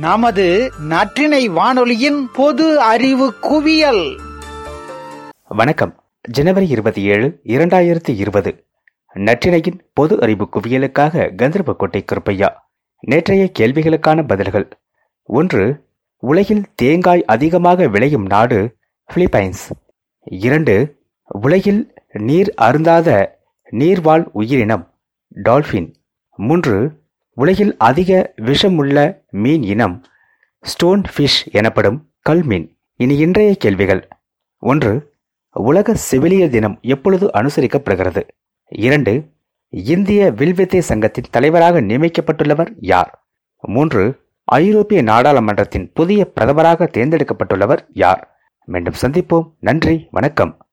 நமது நற்றினை வானொலியின் பொது அறிவு குவியல். வணக்கம். ஜனவரி இருபத்தி ஏழு இரண்டாயிரத்தி இருபது. நற்றினையின் பொது அறிவு குவியலுக்காக கந்தர்போட்டை கிருப்பையா நேற்றைய கேள்விகளுக்கான பதில்கள். ஒன்று உலகில் தேங்காய் அதிகமாக விளையும் நாடு பிலிப்பைன்ஸ். இரண்டு உலகில் நீர் அருந்தாத நீர்வாழ் உயிரினம் டால்பின். மூன்று உலகில் அதிக விஷமுள்ள மீன் இனம் ஸ்டோன் ஃபிஷ் எனப்படும் கல்மீன். இனி இன்றைய கேள்விகள். ஒன்று உலக செவிலியர் தினம் எப்பொழுது அனுசரிக்கப்படுகிறது? இரண்டு இந்திய வில்வித்தை சங்கத்தின் தலைவராக நியமிக்கப்பட்டுள்ளவர் யார்? மூன்று ஐரோப்பிய நாடாளுமன்றத்தின் புதிய பிரதமராக தேர்ந்தெடுக்கப்பட்டுள்ளவர் யார்? மீண்டும் சந்திப்போம். நன்றி வணக்கம்.